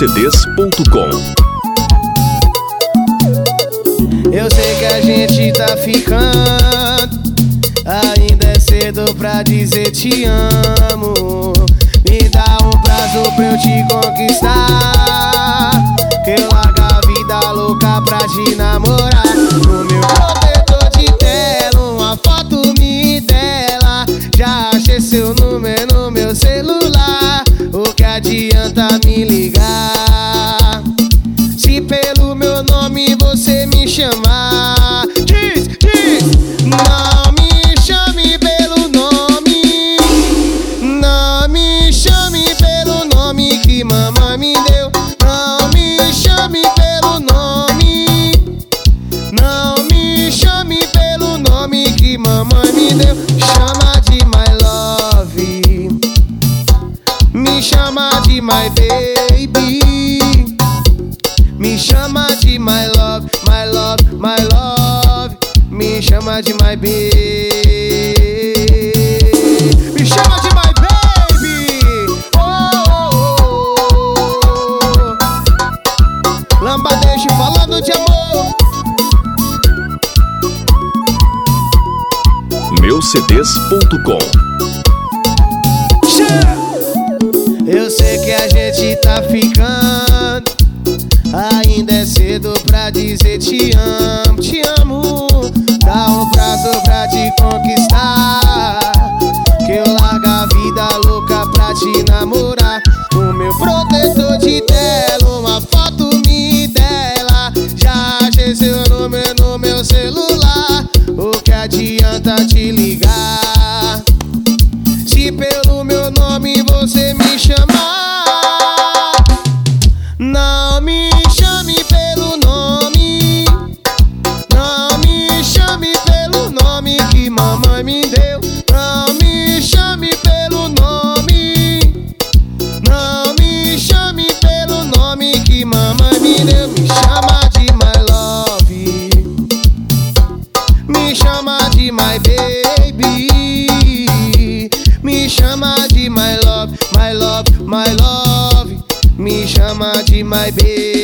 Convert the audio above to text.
meucds.com Eu sei que a gente tá ficando. Ainda é cedo pra dizer te amo. Me dá um prazo pra eu te conquistar. Que eu largo a vida louca pra te namorar. No meu protetor de tela, uma foto me dela. Já achei seu número no meu celular. Me ligar? Se pelo meu nome você me chamar, diz, diz, não me chame pelo nome, não me chame pelo nome que mamãe me deu, não me chame pelo nome, não me chame pelo nome que mamãe me deu, chama de my baby. Me chama de my love, my love, my love. Me chama de my baby. Me chama de my baby. Oh, oh, oh. Lambadejo falando de amor. meucds.com tá ficando. Ainda é cedo pra dizer te amo, te amo. Dá um prazo pra te conquistar. Que eu largo a vida louca pra te namorar. O meu protetor de tela, uma foto me dela. Já achei seu número no meu celular. O que adianta te ligar? Se pelo meu nome você nome que mamãe me deu, não me chame pelo nome, não me chame pelo nome que mamãe me deu, me chama de my love. Me chama de my baby. Me chama de my love, my love, my love. Me chama de my baby.